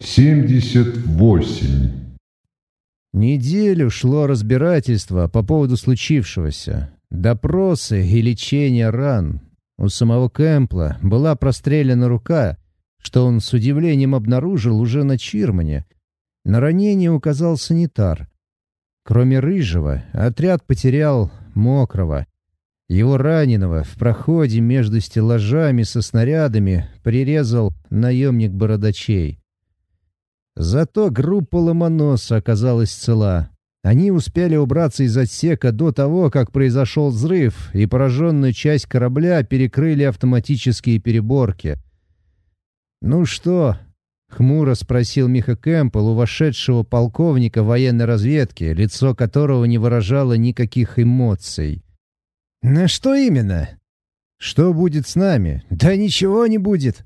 78. Неделю шло разбирательство по поводу случившегося. Допросы и лечение ран. У самого Кэмпла была прострелена рука, что он с удивлением обнаружил уже на Чирмане. На ранение указал санитар. Кроме Рыжего, отряд потерял Мокрого. Его раненого в проходе между стеллажами со снарядами прирезал наемник Бородачей. Зато группа Ломоноса оказалась цела. Они успели убраться из отсека до того, как произошел взрыв, и пораженную часть корабля перекрыли автоматические переборки. «Ну что?» — хмуро спросил Миха Кэмпбелл у вошедшего полковника военной разведки, лицо которого не выражало никаких эмоций. «На что именно?» «Что будет с нами?» «Да ничего не будет!»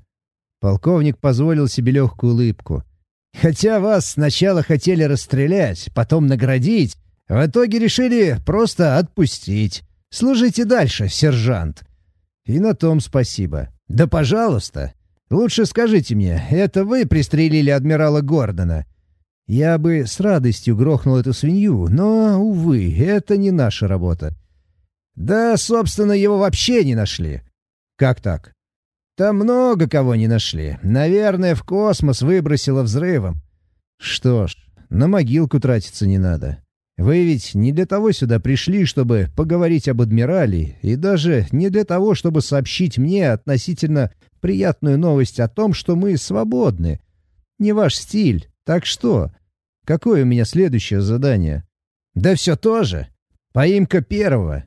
Полковник позволил себе легкую улыбку. Хотя вас сначала хотели расстрелять, потом наградить, в итоге решили просто отпустить. Служите дальше, сержант. И на том спасибо. Да пожалуйста. Лучше скажите мне, это вы пристрелили адмирала Гордона? Я бы с радостью грохнул эту свинью, но, увы, это не наша работа. Да, собственно, его вообще не нашли. Как так? Там много кого не нашли. Наверное, в космос выбросило взрывом. Что ж, на могилку тратиться не надо. Вы ведь не для того сюда пришли, чтобы поговорить об адмирале, и даже не для того, чтобы сообщить мне относительно приятную новость о том, что мы свободны. Не ваш стиль. Так что? Какое у меня следующее задание? Да все то же. Поимка первого.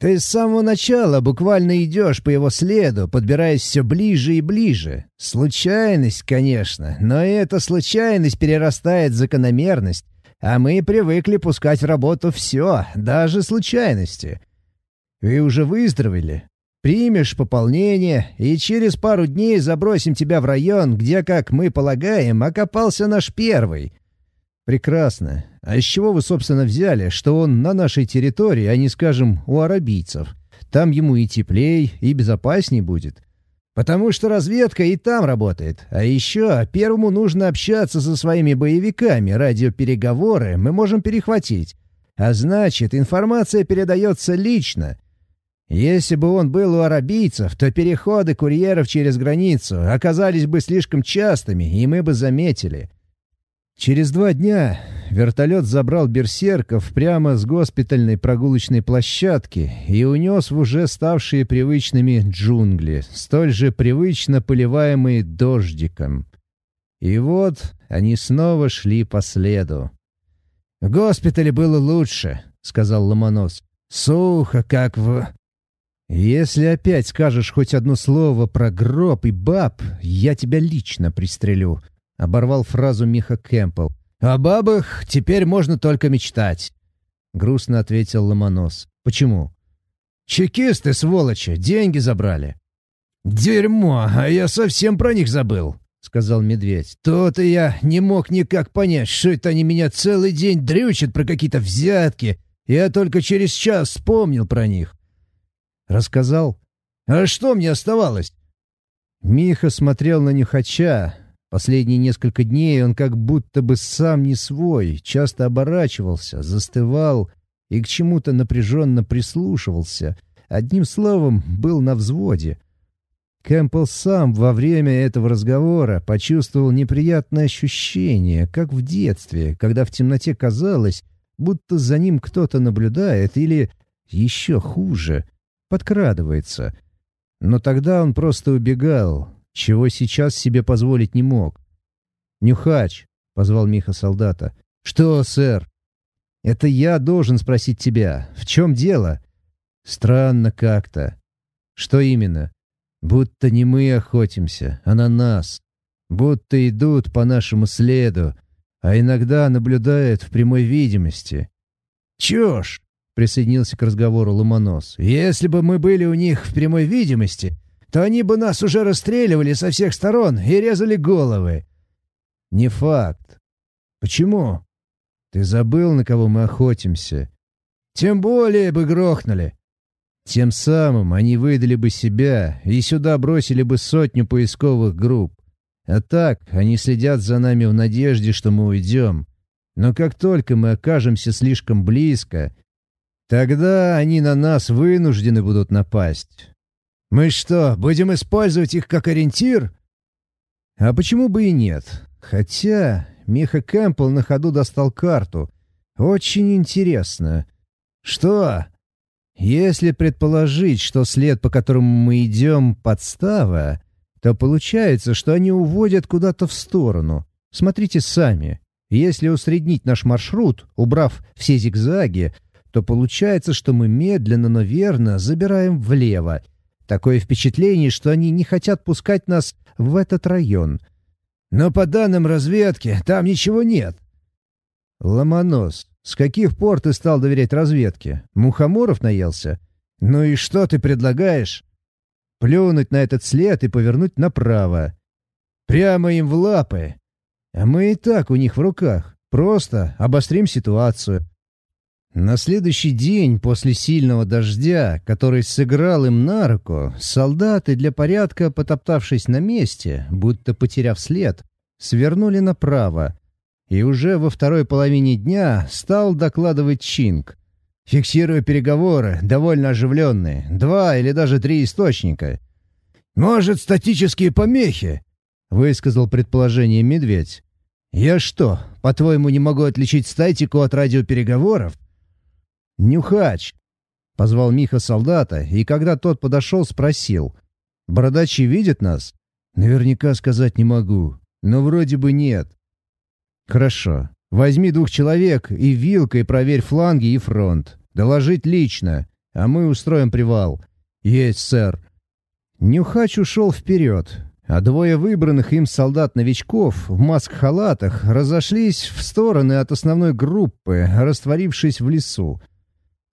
Ты с самого начала буквально идешь по его следу, подбираясь все ближе и ближе. Случайность, конечно, но эта случайность перерастает в закономерность, а мы привыкли пускать в работу все, даже случайности. Вы уже выздоровели. Примешь пополнение, и через пару дней забросим тебя в район, где, как мы полагаем, окопался наш первый. Прекрасно. А из чего вы, собственно, взяли, что он на нашей территории, а не, скажем, у арабийцев? Там ему и теплей, и безопасней будет. Потому что разведка и там работает. А еще первому нужно общаться со своими боевиками. Радиопереговоры мы можем перехватить. А значит, информация передается лично. Если бы он был у арабийцев, то переходы курьеров через границу оказались бы слишком частыми, и мы бы заметили. Через два дня вертолет забрал берсерков прямо с госпитальной прогулочной площадки и унес в уже ставшие привычными джунгли, столь же привычно поливаемые дождиком. И вот они снова шли по следу. «В госпитале было лучше», — сказал Ломонос. «Сухо, как в...» «Если опять скажешь хоть одно слово про гроб и баб, я тебя лично пристрелю», — оборвал фразу Миха Кэмпбелл. «О бабах теперь можно только мечтать», — грустно ответил Ломонос. «Почему?» «Чекисты, сволочи, деньги забрали». «Дерьмо, а я совсем про них забыл», — сказал медведь. «То-то я не мог никак понять, что это они меня целый день дрючат про какие-то взятки. Я только через час вспомнил про них». «Рассказал?» «А что мне оставалось?» Миха смотрел на нюхача, Последние несколько дней он как будто бы сам не свой, часто оборачивался, застывал и к чему-то напряженно прислушивался. Одним словом, был на взводе. Кэмпбелл сам во время этого разговора почувствовал неприятное ощущение, как в детстве, когда в темноте казалось, будто за ним кто-то наблюдает или, еще хуже, подкрадывается. Но тогда он просто убегал, чего сейчас себе позволить не мог. «Нюхач!» — позвал Миха солдата. «Что, сэр?» «Это я должен спросить тебя. В чем дело?» «Странно как-то». «Что именно?» «Будто не мы охотимся, а на нас. Будто идут по нашему следу, а иногда наблюдают в прямой видимости». «Чушь!» — присоединился к разговору Ломонос. «Если бы мы были у них в прямой видимости, то они бы нас уже расстреливали со всех сторон и резали головы. Не факт. Почему? Ты забыл, на кого мы охотимся. Тем более бы грохнули. Тем самым они выдали бы себя и сюда бросили бы сотню поисковых групп. А так, они следят за нами в надежде, что мы уйдем. Но как только мы окажемся слишком близко, тогда они на нас вынуждены будут напасть. Мы что, будем использовать их как ориентир? А почему бы и нет? Хотя Миха Кэмпбелл на ходу достал карту. Очень интересно. Что? Если предположить, что след, по которому мы идем, подстава, то получается, что они уводят куда-то в сторону. Смотрите сами. Если усреднить наш маршрут, убрав все зигзаги, то получается, что мы медленно, но верно забираем влево. Такое впечатление, что они не хотят пускать нас в этот район. Но по данным разведки, там ничего нет. Ломонос, с каких пор ты стал доверять разведке? Мухоморов наелся? Ну и что ты предлагаешь? Плюнуть на этот след и повернуть направо. Прямо им в лапы. А мы и так у них в руках. Просто обострим ситуацию. На следующий день после сильного дождя, который сыграл им на руку, солдаты, для порядка потоптавшись на месте, будто потеряв след, свернули направо. И уже во второй половине дня стал докладывать Чинг. Фиксируя переговоры, довольно оживленные, два или даже три источника. «Может, статические помехи?» — высказал предположение Медведь. «Я что, по-твоему, не могу отличить статику от радиопереговоров?» «Нюхач!» — позвал Миха солдата, и когда тот подошел, спросил. «Бородачи видят нас?» «Наверняка сказать не могу, но вроде бы нет». «Хорошо. Возьми двух человек и вилкой проверь фланги и фронт. Доложить лично, а мы устроим привал». «Есть, сэр». Нюхач ушел вперед, а двое выбранных им солдат-новичков в маск-халатах разошлись в стороны от основной группы, растворившись в лесу.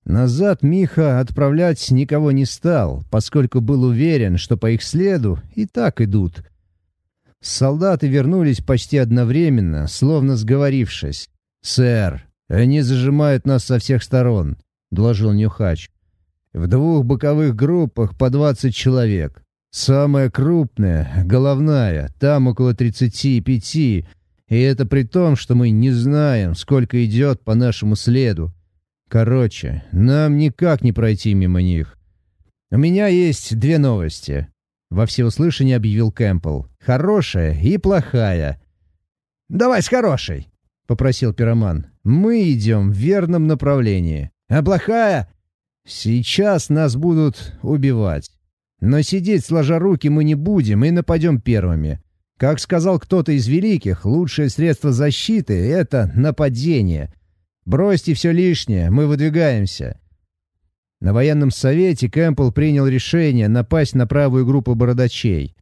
Назад Миха отправлять никого не стал, поскольку был уверен, что по их следу и так идут. Солдаты вернулись почти одновременно, словно сговорившись. «Сэр, они зажимают нас со всех сторон», — доложил Нюхач. «В двух боковых группах по двадцать человек. Самая крупная, головная, там около тридцати пяти, и это при том, что мы не знаем, сколько идет по нашему следу. Короче, нам никак не пройти мимо них. У меня есть две новости. Во всеуслышание объявил Кэмпбелл. Хорошая и плохая. «Давай с хорошей», — попросил пироман. «Мы идем в верном направлении. А плохая? Сейчас нас будут убивать. Но сидеть сложа руки мы не будем и нападем первыми. Как сказал кто-то из великих, лучшее средство защиты — это нападение. Бросьте все лишнее, мы выдвигаемся». На военном совете Кэмпбелл принял решение напасть на правую группу бородачей.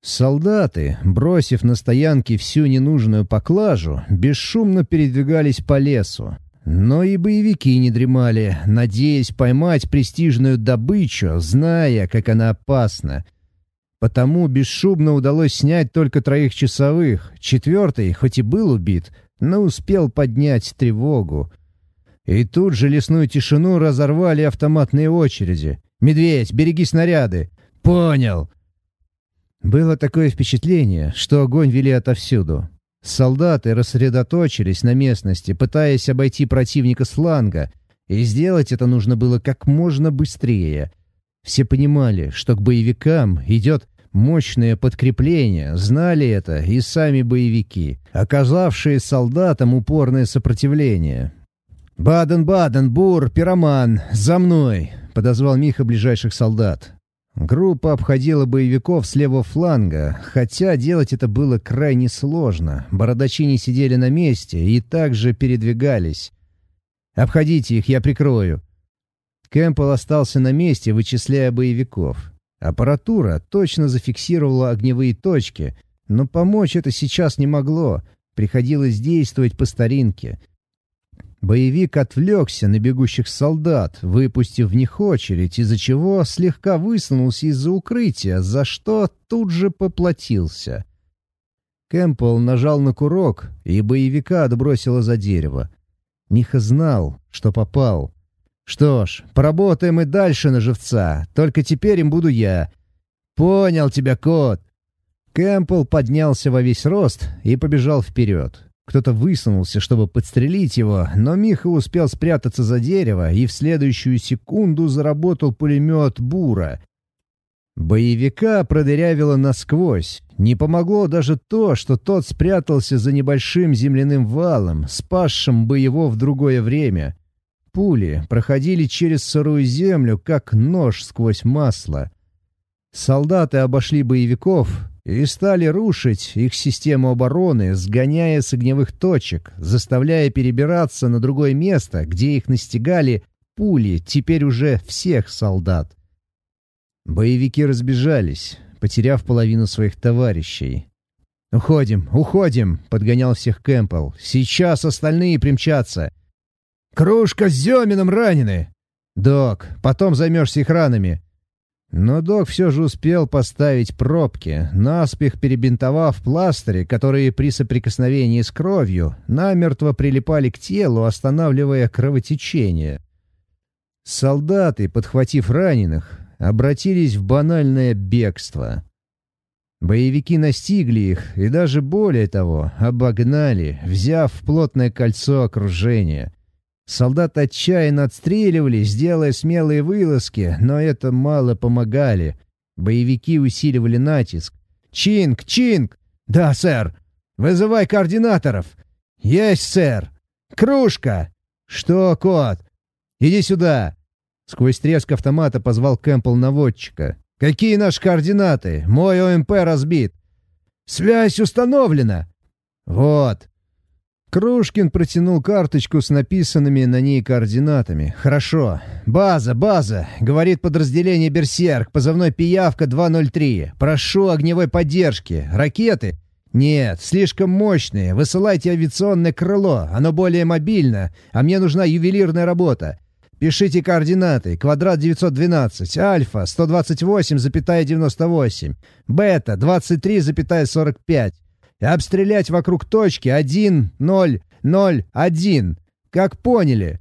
Солдаты, бросив на стоянке всю ненужную поклажу, бесшумно передвигались по лесу. Но и боевики не дремали, надеясь поймать престижную добычу, зная, как она опасна. Потому бесшумно удалось снять только троих часовых. Четвертый, хоть и был убит, но успел поднять тревогу. И тут же лесную тишину разорвали автоматные очереди. «Медведь, береги снаряды!» «Понял!» Было такое впечатление, что огонь вели отовсюду. Солдаты рассредоточились на местности, пытаясь обойти противника с фланга, и сделать это нужно было как можно быстрее. Все понимали, что к боевикам идет мощное подкрепление, знали это и сами боевики, оказавшие солдатам упорное сопротивление. «Баден-Баден, Бур, Пироман, за мной!» — подозвал Миха ближайших солдат. Группа обходила боевиков с левого фланга, хотя делать это было крайне сложно. Бородачи не сидели на месте и также передвигались. «Обходите их, я прикрою». Кэмпбелл остался на месте, вычисляя боевиков. Аппаратура точно зафиксировала огневые точки, но помочь это сейчас не могло. Приходилось действовать по старинке. Боевик отвлекся на бегущих солдат, выпустив в них очередь, из-за чего слегка высунулся из-за укрытия, за что тут же поплатился. Кэмпбелл нажал на курок, и боевика отбросило за дерево. Миха знал, что попал. «Что ж, поработаем и дальше на живца, только теперь им буду я». «Понял тебя, кот!» Кэмпбелл поднялся во весь рост и побежал вперед. Кто-то высунулся, чтобы подстрелить его, но Миха успел спрятаться за дерево, и в следующую секунду заработал пулемет «Бура». Боевика продырявило насквозь. Не помогло даже то, что тот спрятался за небольшим земляным валом, спасшим бы его в другое время. Пули проходили через сырую землю, как нож сквозь масло. Солдаты обошли боевиков, и стали рушить их систему обороны, сгоняя с огневых точек, заставляя перебираться на другое место, где их настигали пули теперь уже всех солдат. Боевики разбежались, потеряв половину своих товарищей. «Уходим, уходим!» — подгонял всех Кэмпбелл. «Сейчас остальные примчатся!» «Кружка с Зёмином ранены!» «Док, потом займешься их ранами!» Но док все же успел поставить пробки, наспех перебинтовав пластыри, которые при соприкосновении с кровью намертво прилипали к телу, останавливая кровотечение. Солдаты, подхватив раненых, обратились в банальное бегство. Боевики настигли их и даже более того, обогнали, взяв в плотное кольцо окружения. Солдаты отчаянно отстреливались, делая смелые вылазки, но это мало помогали. Боевики усиливали натиск. «Чинг! Чинг!» «Да, сэр!» «Вызывай координаторов!» «Есть, сэр!» «Кружка!» «Что, кот?» «Иди сюда!» Сквозь треск автомата позвал Кэмпбелл наводчика. «Какие наши координаты? Мой ОМП разбит!» «Связь установлена!» «Вот!» Кружкин протянул карточку с написанными на ней координатами. «Хорошо. База, база!» — говорит подразделение «Берсерк», позывной «Пиявка-203». «Прошу огневой поддержки. Ракеты?» «Нет, слишком мощные. Высылайте авиационное крыло. Оно более мобильно, а мне нужна ювелирная работа. Пишите координаты. Квадрат 912, альфа 128,98, бета 23,45 и обстрелять вокруг точки 1-0-0-1. Как поняли?